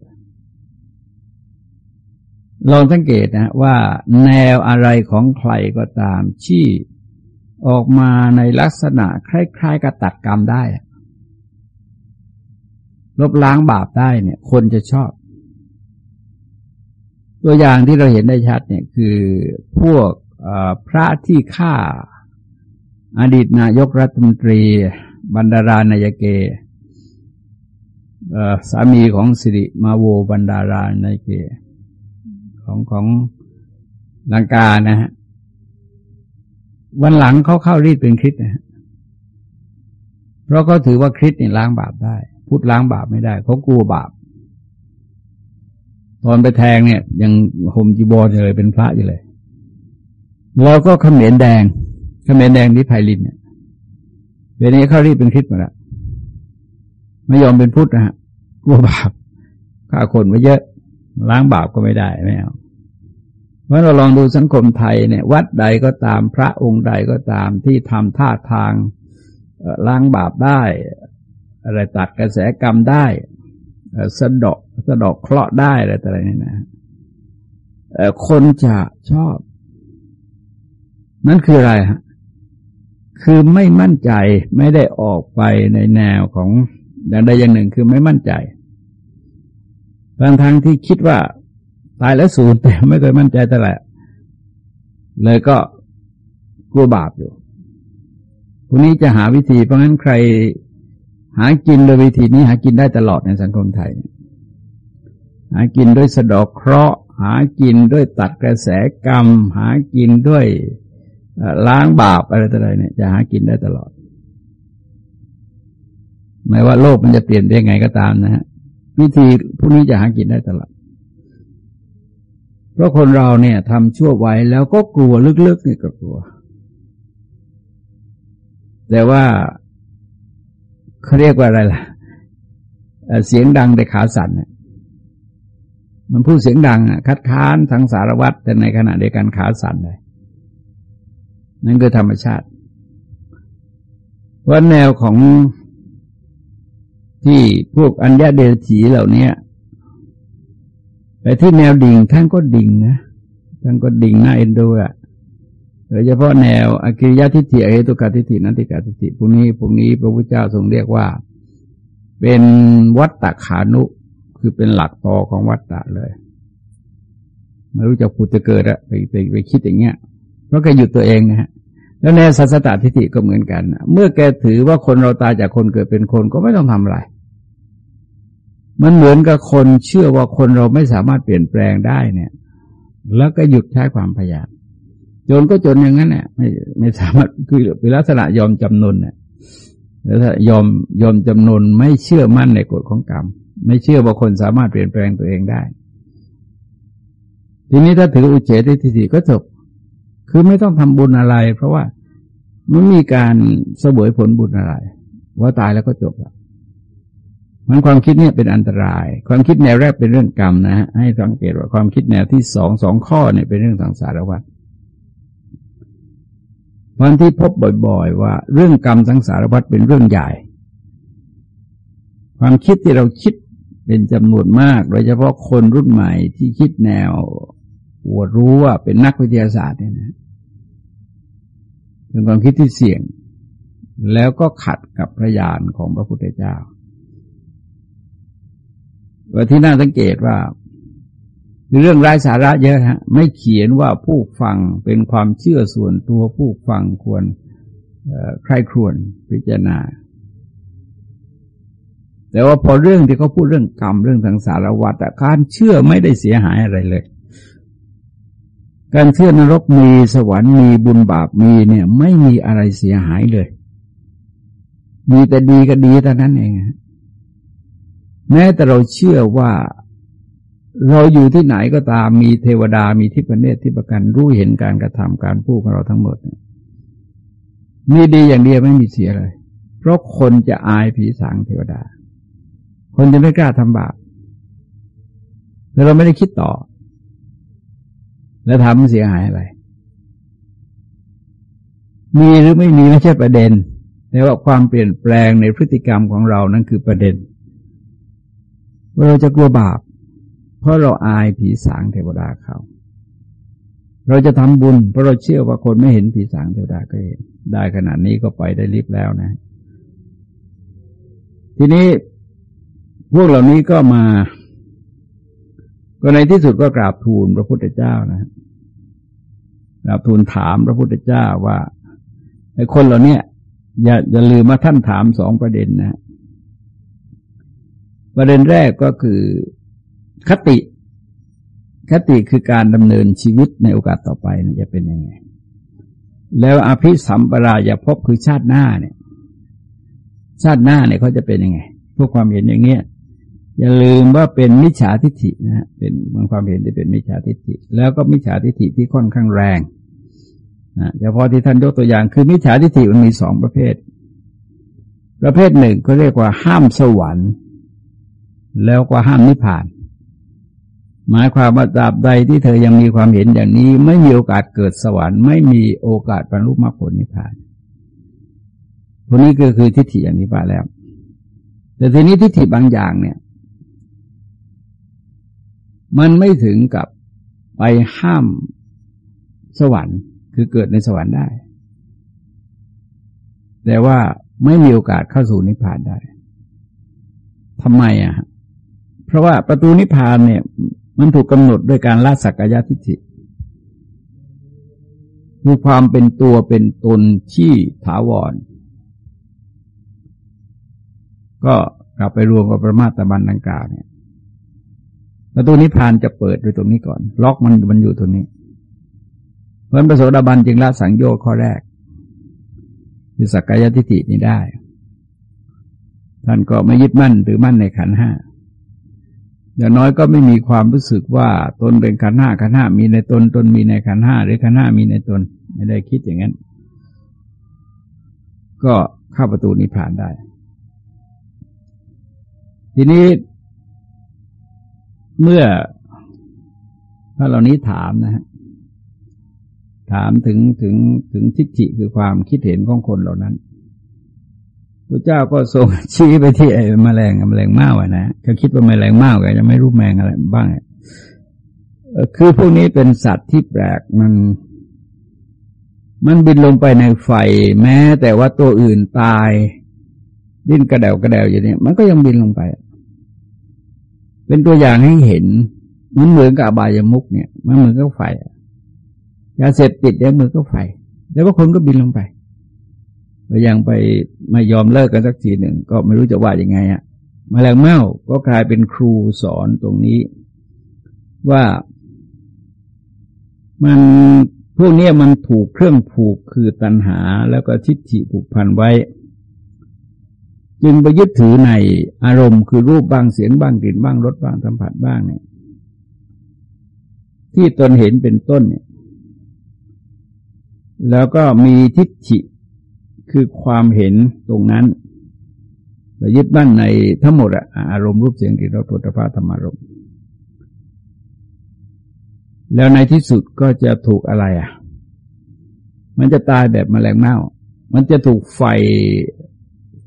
ลองสังเกตนะว่าแนวอะไรของใครก็ตามที่ออกมาในลักษณะคล้าย ๆ กับตัดกรรมได้ ลบล้างบาปได้เนี่ย คนจะชอบ ตัวอย่างที่เราเห็นได้ชัดเนี่ยคือพวกพระที่ฆ่าอดีตนายกรัฐมนตรี บรรดารานายเกสามีของสิริมาโวบรรดารานายเกของของลังกานะฮะวันหลังเขาเข้ารีดเป็นคริสนะฮะเพราะเขาถือว่าคริสเนี่ยล้างบาปได้ พูดล้างบาปไม่ได้เขากลัวบาป ตอนไปแทงเนี่ย ยังห่มจีบอลเลยเป็นพระอยู่เลย แล้วก็ขมิ้นแดงขมิ้นแดงที่ไพลินเนี่ยเดี๋ยวนี้เขารีดเป็นคริสมาแล้วไม่ยอมเป็นพุทธนะฮะกลัวบาปฆ่าคนไว้เยอะ ล้างบาปก็ไม่ได้ไม่เอาเมื่อเราลองดูสังคมไทยเนี่ย วัดใดก็ตามพระองค์ใดก็ตามที่ทำท่าทางล้างบาปได้ อะไรตัดกระแสกรรมได้สะดอกสะดอกเคราะห์ได้อะไรต่อะไรนี่นะคนจะชอบ นั่นคืออะไรฮะคือไม่มั่นใจไม่ได้ออกไปในแนวของอย่างใดอย่างหนึ่งคือไม่มั่นใจบางทางที่คิดว่า ตายแล้วสูญแต่ไม่เคยมั่นใจแต่แหละเลยก็กลัวบาปอยู่พวกนี้จะหาวิธีเพราะงั้นใคร หากินโดยวิธีนี้หากินได้ตลอดในสังคมไทย หากินด้วยสะดอกเคราะห์ หากินด้วยตัดกระแสกรรม หากินด้วยล้างบาปอะไรต่ออะไรเนี่ยจะหากินได้ตลอดไม่ว่าโลกมันจะเปลี่ยนได้ไงก็ตามนะฮะวิธีพวกนี้จะหากินได้ตลอดเพราะคนเราเนี่ยทำชั่วไว้แล้วก็กลัวลึกๆนี่ก็กลัว แต่ว่า เขาเรียกว่าอะไรล่ะเสียงดังแต่ขาสั่นมันพูดเสียงดังอะคัดค้านทั้งสารวัตรแต่ในขณะเดียวกันขาสั่นเลยนั่นคือธรรมชาติว่าแนวของที่พวกอัญญาเดชีเหล่านี้แต่ที่แนวดิ่งท่านก็ดิ่งนะท่านก็ดิ่งน่าเอ็นดูอะ โดยเฉพาะแนวอกิริยทิฏฐิอเหตุกาทิฏฐินันติกาทิฏฐิพวกนี้พวกนี้พระพุทธเจ้าทรงเรียกว่า เป็นวัตตะขานุคือเป็นหลักต่อของวัตตะเลยไม่รู้จะพูดจะเกิดอะไปไปไปคิดอย่างเงี้ยเพราะแกหยุดตัวเองนะฮะแล้วในสัสตทิฏฐิก็เหมือนกัน เมื่อแกถือว่าคนเราตายจากคนเกิดเป็นคนก็ไม่ต้องทำอะไร มันเหมือนกับคนเชื่อว่าคนเราไม่สามารถเปลี่ยนแปลงได้เนี่ย แล้วก็หยุดใช้ความพยายาม จนก็จนอย่างนั้นเนี่ยไม่ไม่สามารถคือเป็นลักษณะยอมจำนนเนี่ยแล้วถ้ายอมยอมจำนนไม่เชื่อมั่นในกฎของกรรม ไม่เชื่อว่าคนสามารถเปลี่ยนแปลงตัวเองได้ ทีนี้ถ้าถืออุเฉททิฏฐิก็จบ คือไม่ต้องทำบุญอะไร เพราะว่าไม่มีการเสวยผลบุญอะไร ว่าตายแล้วก็จบแล้วมันความคิดเนี่ยเป็นอันตราย ความคิดแนวแรกเป็นเรื่องกรรมนะฮะให้สังเกตว่าความคิดแนวที่สองสองข้อเนี่ยเป็นเรื่องสังสารวัฏ วันที่พบบ่อย ๆ ว่า เรื่องกรรมสังสารวัฏเป็นเรื่องใหญ่ ความคิดที่เราคิดเป็นจำนวนมาก โดยเฉพาะคนรุ่นใหม่ที่คิดแนววดรู้ว่าเป็นนักวิทยาศาสตร์เนี่ยนะเป็นความคิดที่เสี่ยง แล้วก็ขัดกับพระญาณของพระพุทธเจ้าว่าที่น่าสังเกตว่า เรื่องไร้สาระเยอะฮะ ไม่เขียนว่าผู้ฟังเป็นความเชื่อส่วนตัวผู้ฟังควรใครครวญพิจารณา แต่ว่าพอเรื่องที่เขาพูดเรื่องกรรมเรื่องทางสารวัตรการเชื่อไม่ได้เสียหายอะไรเลย การเชื่อนรกมีสวรรค์มีบุญบาปมีเนี่ย ไม่มีอะไรเสียหายเลย มีแต่ดีก็ดีแต่านั้นเอง แม้แต่เราเชื่อว่า เราอยู่ที่ไหนก็ตามมีเทวดามีทิพเนตที่ประกันรู้เห็นการกระทำการพูดของเราทั้งหมดมีดีอย่างเดียวไม่มีเสียเลย เพราะคนจะอายผีสางเทวดา คนจะไม่กล้าทำบาปแล้วเราไม่ได้คิดต่อ แล้วทำเสียหายอะไร มีหรือไม่มีไม่ใช่ประเด็นแต่ว่าความเปลี่ยนแปลงในพฤติกรรมของเรานั้นคือประเด็นว่าเราจะกลัวบาป เพราะเราอายผีสางเทวดาเขาเราจะทำบุญ เพราะเราเชื่อว่าคนไม่เห็นผีสางเทวดาก็เห็น ได้ขนาดนี้ก็ไปได้รีบแล้วนะ ทีนี้พวกเหล่านี้ก็มา ก็ในที่สุดก็กราบทูลพระพุทธเจ้านะกราบทูลถามพระพุทธเจ้าว่าไอ้คนเหล่านี้อย่าอย่าลืมมาท่านถามสองประเด็นนะ ประเด็นแรกก็คือ คติ คติคือการดำเนินชีวิตในโอกาสต่อไปนะจะเป็นยังไง แล้วอภิสัมปรายภพคือชาติหน้าเนี่ย ชาติหน้าเนี่ยเขาจะเป็นยังไงพวกความเห็นอย่างเงี้ยอย่าลืมว่าเป็นมิจฉาทิฏฐินะฮะเป็นบางความเห็นที่เป็นมิจฉาทิฏฐิ แล้วก็มิจฉาทิฏฐิที่ค่อนข้างแรงนะเฉพาะที่ท่านยกตัวอย่างคือมิจฉาทิฏฐิมันมีสองประเภท ประเภทหนึ่งก็เรียกว่าห้ามสวรรค์ แล้วก็ห้ามนิพพาน หมายความว่าตราบใดที่เธอยังมีความเห็นอย่างนี้ ไม่มีโอกาสเกิดสวรรค์ไม่มีโอกาสบรรลุมรรคผลนิพพานพวกนี้ก็คือทิฏฐิอันนี้ไปแล้ว แต่ทีนี้ทิฏฐิบางอย่างเนี่ย มันไม่ถึงกับไปห้ามสวรรค์ คือเกิดในสวรรค์ได้ แต่ว่าไม่มีโอกาสเข้าสู่นิพพานได้ทำไมอะเพราะว่าประตูนิพพานเนี่ย มันถูกกำหนดด้วยการละสักกายทิฏฐิคือความเป็นตัวเป็นตนที่ถาวร ก็กลับไปรวมกับประมาตบันดังกล่าวเนี่ยประตูนิพพานจะเปิดด้วยตรงนี้ก่อน ล็อกมันมันอยู่ตรงนี้ เพราะพระโสดาบันจึงละสังโยชน์ข้อแรกคือสักกายทิฏฐินี้ได้ ท่านก็ไม่ยึดมั่นหรือมั่นในขันห้า อย่างน้อยก็ไม่มีความรู้สึกว่าตนเป็นขันห้าขันห้ามีในตนตนมีในขันห้าหรือขันห้ามีในตน ไม่ได้คิดอย่างนั้น ก็เข้าประตูนิพพานได้ ทีนี้เมื่อถ้าเหล่านี้ถามนะฮะถามถึงถึงถึงทิฏฐิคือความคิดเห็นของคนเหล่านั้น พระเจ้าก็ทรงชี้ไปที่ไอ้แมลงแมลงเม่าอะนะเขาคิดว่าแมลงเม่าก็จะไม่รู้แมงอะไรบ้างคือพวกนี้เป็นสัตว์ที่แปลกมัน มันบินลงไปในไฟ แม้ แต่ว่าตัวอื่นตาย ดิ้นกระเดวกระเดวอย่างนี้มันก็ยังบินลงไป เป็นตัวอย่างให้เห็น มันเหมือนกับอบายมุกเนี่ย มันเหมือนกับไฟยาเสพติดเนี่ยมือก็ไฟ แล้วก็คนก็บินลงไป ยังไปไม่ยอมเลิกกันสักทีหนึ่งก็ไม่รู้จะว่ายังไงอะ่ะมาแรงเม่าก็กลายเป็นครูสอนตรงนี้ ว่ามันพวกนี้มันถูกเครื่องผูกคือตัณหาแล้วก็ทิฏฐิผูกพันไว้ จึงไปยึดถือในอารมณ์คือรูปบ้างเสียงบ้างกลิ่นบ้างรสบ้างสัมผัสบ้างเนี่ย ที่ตนเห็นเป็นต้นเนี่ย แล้วก็มีทิฏฐิ คือความเห็นตรงนั้นไปยึดบ้านในทั้งหมดอะอารมณ์รูปเสียงกลิ่นรสผลิตภัณฑ์ธรรมารมแล้วในที่สุดก็จะถูกอะไรอะ มันจะตายแบบแมลงเม่า มันจะถูกไฟ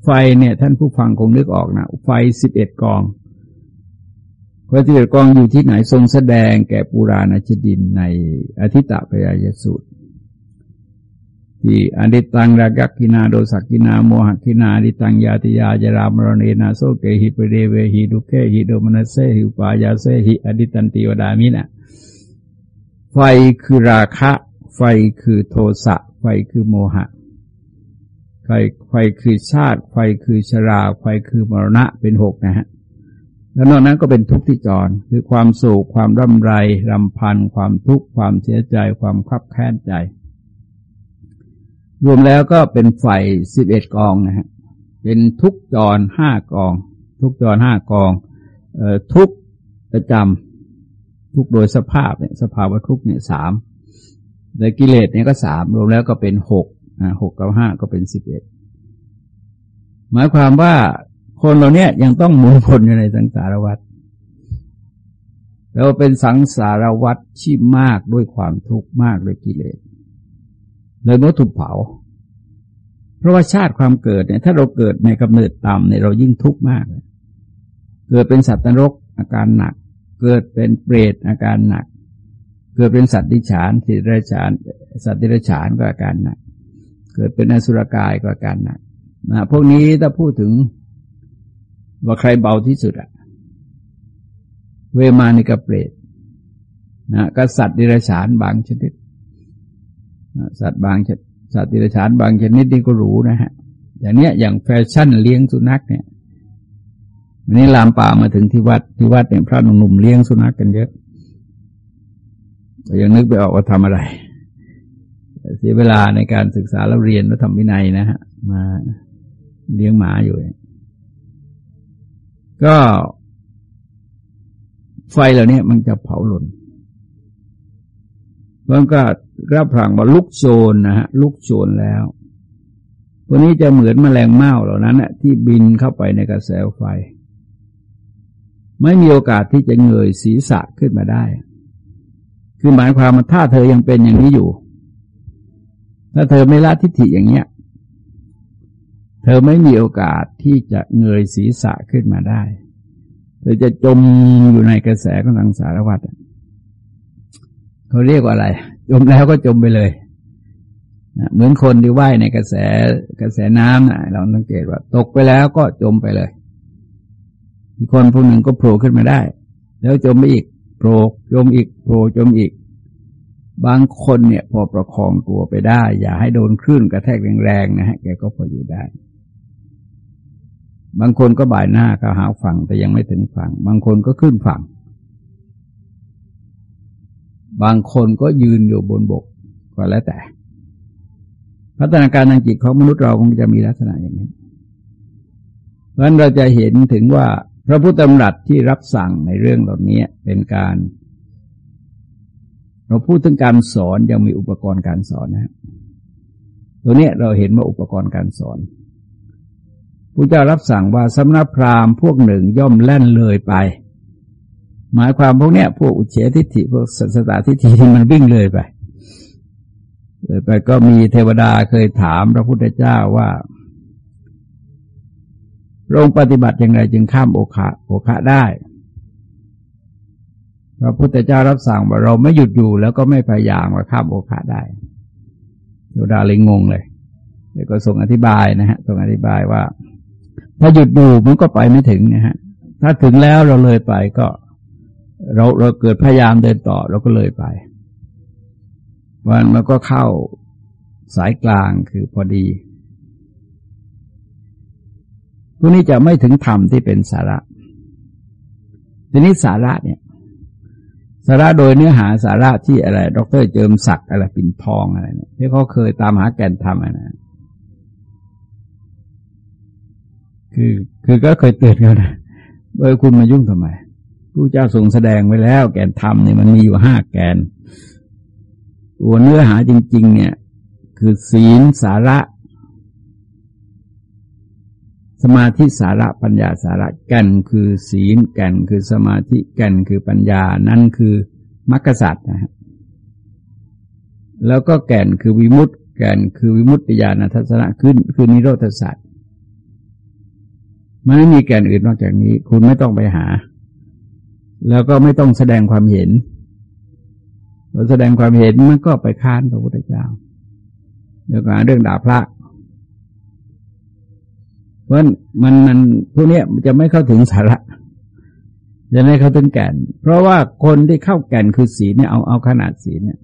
ไฟเนี่ย ท่านผู้ฟังคงนึกออกนะ ไฟสิบเอ็ดกองพระสิบเอ็ดกองอยู่ที่ไหนทรงแสดงแก่ปุราณชดินในอธิตะพยายสูตร ที่อดิตังรากักกินาโดสักกินาโมหกินาอดิตังยาติยาจรามรณีนาโซเกหิปเรเวหิดุเคหิโดมนัสเซหิปายาเซหิอดิตันติวดามินะไฟคือราคะ ไฟคือโทสะ ไฟคือโมหะ ไฟไฟคือชาติ ไฟคือชรา ไฟคือมรณะเป็นหกนะฮะแล้วนอกนั้นก็เป็นทุกข์ที่จรคือความโศกความร่ำไรรำพัน ความทุกข์ความเสียใจ ความคับแค้นใจ รวมแล้วก็เป็นไฟสิบเอ็ดกองนะฮะเป็นทุกจรห้ากอง ทุกจรห้ากองเอ่อทุกประจำทุกโดยสภาพเนี่ยสภาวะทุกเนี่ยสามแต่กิเลสเนี่ยก็สามรวมแล้วก็เป็นหกอ่าหกกับห้าก็เป็นสิบเอ็ดหมายความว่าคนเราเนี่ยยังต้องหมุนวนอยู่ในสังสารวัฏแล้วเป็นสังสารวัฏที่มากด้วยความทุกข์มากด้วยกิเลส เลยมื่อถูกเผา เพราะว่าชาติความเกิดเนี่ย ถ้าเราเกิดในกำเนิดต่ำเนี่ยเรายิ่งทุกข์มาก เกิดเป็นสัตว์นรกอาการหนัก เกิดเป็นเปรตอาการหนัก เกิดเป็นสัตว์ดิฉานสิริฉานสัตว์ดิฉานก็อาการหนัก เกิดเป็นอสุรกายก็อาการหนักนะพวกนี้ถ้าพูดถึงว่าใครเบาที่สุดอะเวมานิกเปรตนะกษัตริย์ดิรฉานบางชนิด สัตว์บางสัตว์ดิรฉานบางชนิดนี่ก็รู้นะฮะ อย่างเนี้ยอย่างแฟชั่นเลี้ยงสุนัขเนี่ยวันนี้ลามป่ามาถึงที่วัดที่วัดเนี่ยพระหนุ่มๆเลี้ยงสุนัขกกันเยอะแต่ยังนึกไปออกว่าทำอะไร เสียเวลาในการศึกษาแล้วเรียนแล้วทำวินัยนะฮะ มาเลี้ยงหมาอยู่ ก็ไฟเหล่านี้มันจะเผาหล่น มันก็รับพลังว่าลุกโชนนะฮะลุกโชนแล้วตัวนี้จะเหมือนมแมลงเม่าเหล่านั้นนะที่บินเข้าไปในกระแสไฟ ไม่มีโอกาสที่จะเงยศีรษะขึ้นมาได้ คือหมายความว่าถ้าเธอยังเป็นอย่างนี้อยู่ ถ้าเธอไม่ละทิฏฐิอย่างเนี้ย เธอไม่มีโอกาสที่จะเงยศีรษะขึ้นมาได้ เธอจะจมอยู่ในกระแสของทางสารวัตร เขาเรียกว่าอะไร จมแล้วก็จมไปเลยเหมือนคนที่ว่ายในกระแสกระแสน้ำนะเราสังเกตว่า ตกไปแล้วก็จมไปเลย มีคนผู้หนึ่งก็โผล่ขึ้นมาได้ แล้วจมไปอีกโผล่จมอีกโผล่จมอีก บางคนเนี่ย พอประคองตัวไปได้ อย่าให้โดนคลื่นกระแทกแรงๆนะฮะแกก็พออยู่ได้ บางคนก็บ่ายหน้าก็หาฝั่งแต่ยังไม่ถึงฝั่ง บางคนก็ขึ้นฝั่ง บางคนก็ยืนอยู่บนบกก็แล้วแต่ พัฒนาการทางจิตของมนุษย์เราคงจะมีลักษณะอย่างนี้เพราะนั้นเราจะเห็นถึงว่าพระพุทธธรรมรัตที่รับสั่งในเรื่องเหล่านี้เป็นการ เราพูดถึงการสอนยังมีอุปกรณ์การสอนนะตัวนี้เราเห็นว่าอุปกรณ์การสอนพระเจ้ารับสั่งว่าสำนักพราหมณ์พวกหนึ่งย่อมแล่นเลยไป หมายความพวกเนี้ยพวกอุเฉทิฏฐิพวกสัสตทิฏฐิที่มันวิ่งเลยไปเลยไปก็มีเทวดาเคยถามพระพุทธเจ้าว่าพระองปฏิบัติอย่างไรจึงข้ามโอคะโอคะได้ พระพุทธเจ้ารับสั่งว่าเราไม่หยุดอยู่แล้วก็ไม่พยายามว่าข้ามโอคะได้เทวดาเลยงงเลยแล้วก็ส่งอธิบายนะฮะส่งอธิบายว่า ถ้าหยุดดูมันก็ไปไม่ถึงนะฮะ ถ้าถึงแล้วเราเลยไปก็ เราเราเกิดพยายามเดินต่อเราก็เลยไป วันมันก็เข้าสายกลางคือพอดีพวกนี้จะไม่ถึงธรรมที่เป็นสาระ ทีนี้สาระเนี่ย สาระโดยเนื้อหาสาระที่อะไร ดรเจิมศักดิ์อะไรปิ่นทองอะไรเนี่ยที่เขาเคยตามหาแก่นธรรมนะคือคือก็เคยเตือนเขานะเออคุณมายุ่งทำไม ผู้เจ้าทรงแสดงไว้แล้ว แกนธรรมเนี่ยมันมีอยู่ห้าแกนตัวเนื้อหาจริง ๆ เนี่ย คือศีลสาระ สมาธิสาระปัญญาสาระแก่นคือศีลแก่นคือสมาธิแก่นคือปัญญา นั่นคือมรรคสัตว์นะฮะแล้วก็แก่นคือวิมุตต์แก่นคือวิมุตติญาณทัศนะขึ้นคือนิโรธสัตว์มันไม่มีแก่นอื่นนอกจากนี้ คุณไม่ต้องไปหา แล้วก็ไม่ต้องแสดงความเห็นพอแสดงความเห็นมันก็ไปค้านพระพุทธเจ้าเดี๋ยวกับเรื่องด่าพระเพราะมันมันพวกนี้ยจะไม่เข้าถึงสาระจะไม่เข้าถึงแก่น เพราะว่าคนที่เข้าแก่นคือศีลเนี่ยเอาเอาขนาดศีลเนี่ย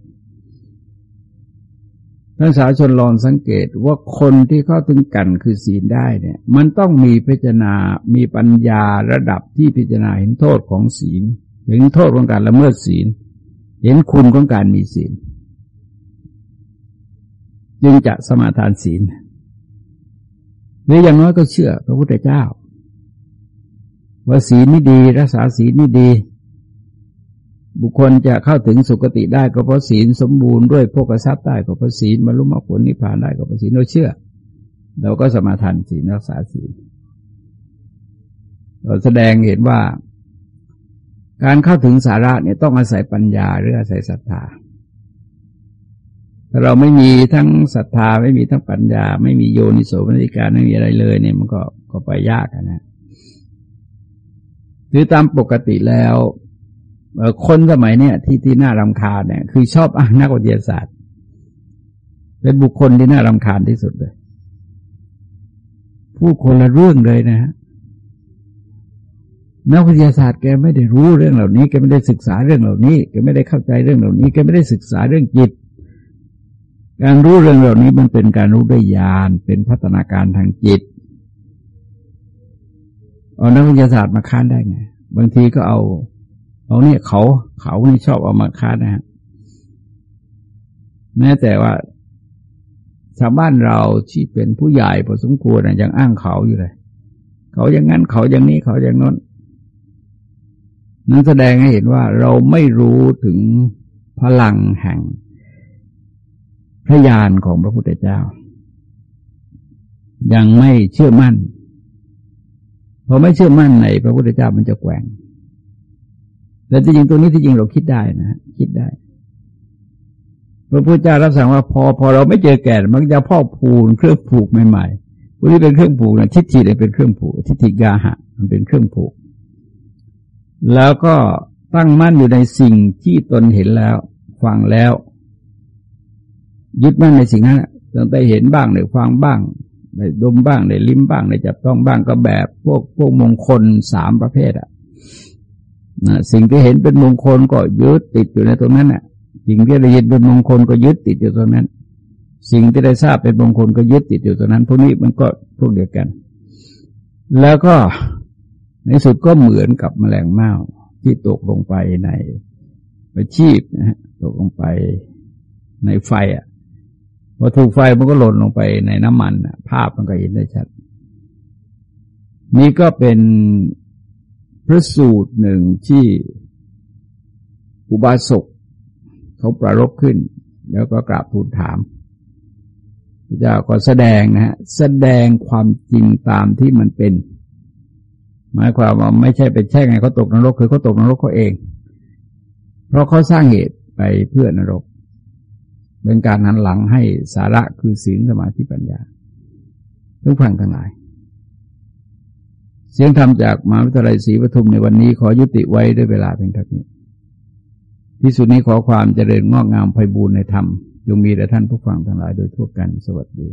ท่านสาชนลองสังเกตว่าคนที่เข้าถึงกันคือศีลได้เนี่ย มันต้องมีพิจารณา มีปัญญาระดับที่พิจารณาเห็นโทษของศีลเห็นโทษของการละเมิดศีล เห็นคุณของการมีศีล จึงจะสมาทานศีล หรืออย่างน้อยก็เชื่อพระพุทธเจ้า ว่าศีลนี่ดี รักษาศีลนี่ดี บุคคลจะเข้าถึงสุคติได้ก็เพราะศีลสมบูรณ์ด้วยพวกทรัพย์ได้ก็เพราะศีลบรรลุมรรคผลนิพพานได้ก็เพราะศีลเราเชื่อ เราก็สมาทานศีลรักษาศีลเราแสดงเห็นว่า การเข้าถึงสาระเนี่ยต้องอาศัยปัญญาหรืออาศัยศรัทธาถ้าเราไม่มีทั้งศรัทธาไม่มีทั้งปัญญา ไม่มีโยนิโสมนสิการไม่มีอะไรเลยเนี่ยมันก็ก็ไปยากนะหรือตามปกติแล้ว คนสมัยเนี้ยที่ที่น่ารำคาญเนี่ยคือชอบอ้างนักวิทยาศาสตร์ เป็นบุคคลที่น่ารำคาญที่สุดเลยผู้คนละเรื่องเลยนะฮะนักวิทยาศาสตร์แกไม่ได้รู้เรื่องเหล่านี้แกไม่ได้ศึกษาเรื่องเหล่านี้แกไม่ได้เข้าใจเรื่องเหล่านี้แกไม่ได้ศึกษาเรื่องจิต การรู้เรื่องเหล่านี้มันเป็นการรู้ด้วยญาณเป็นพัฒนาการทางจิตเอานักวิทยาศาสตร์มาค้านได้ไงบางทีก็เอา เอาเนี่ยเขาเขานี่ชอบเอามาค้านนะฮะแม้แต่ว่า ชาวบ้านเราที่เป็นผู้ใหญ่พอสมควรยังอ้างเขาอยู่เลย เขาอย่างนั้นเขาอย่างนี้เขาอย่างนั้นนั้นแสดงให้เห็นว่าเราไม่รู้ถึงพลังแห่งพระญาณของพระพุทธเจ้า ยังไม่เชื่อมั่นพอไม่เชื่อมั่นในพระพุทธเจ้ามันจะแกว่ง แต่จริงตัวนี้ที่จริงเราคิดได้นะคิดได้พระพุทธเจ้ารับสั่งว่าพอพอเราไม่เจอแก่มันจะพ่อผูนเครื่องผูกใหม่ๆพวกนี้เป็นเครื่องผูกนะทิฏฐิเนี่ยเป็นเครื่องผูกทิฏฐิกาหะ มันเป็นเครื่องผูก แล้วก็ตั้งมั่นอยู่ในสิ่งที่ตนเห็นแล้วฟังแล้ว ยึดมั่นในสิ่งนั้นตั้งแต่เห็นบ้างได้ฟังบ้างได้ดมบ้างได้ลิ้มบ้างได้จับต้องบ้างก็แบบ พวกพวกมงคลสามประเภทอะ นะสิ่งที่เห็นเป็นมงคลก็ยึดติดอยู่ในตรงนั้นน่ะ สิ่งที่ได้ยินเป็นมงคลก็ยึดติดอยู่ตรงนั้น สิ่งที่ได้ทราบเป็นมงคลก็ยึดติดอยู่ตรงนั้น พวกนี้มันก็พวกเดียวกัน แล้วก็ในสุดก็เหมือนกับแมลงเม่าที่ตกลงไปในปชีพนะฮะตกลงไปในไฟอะพอถูกไฟมันก็หล่นลงไปในน้ำมันภาพมันก็เห็นได้ชัด นี่ก็เป็น พระสูตรหนึ่งที่อุบาสกเขาประรบขึ้น แล้วก็กราบทูลถามพระเจ้าก็แสดงนะฮะแสดงความจริงตามที่มันเป็น หมายความว่าไม่ใช่เป็นแช่งไงเขาตกนรกคือเขาตกนรกเขาเอง เพราะเขาสร้างเหตุไปเพื่อนรก เป็นการหันหลังให้สาระคือศีลสมาธิปัญญาทุกฝั่งทั้งหลาย เสียงธรรมจากมหาวิทยาลัยศรีปทุมในวันนี้ขอยุติไว้ด้วยเวลาเพียงเท่านี้ ที่สุดนี้ขอความเจริญงอกงามไพบูรณ์ในธรรม ยงมีแด่ท่านผู้ฟังทั้งหลายโดยทั่วกันสวัสดี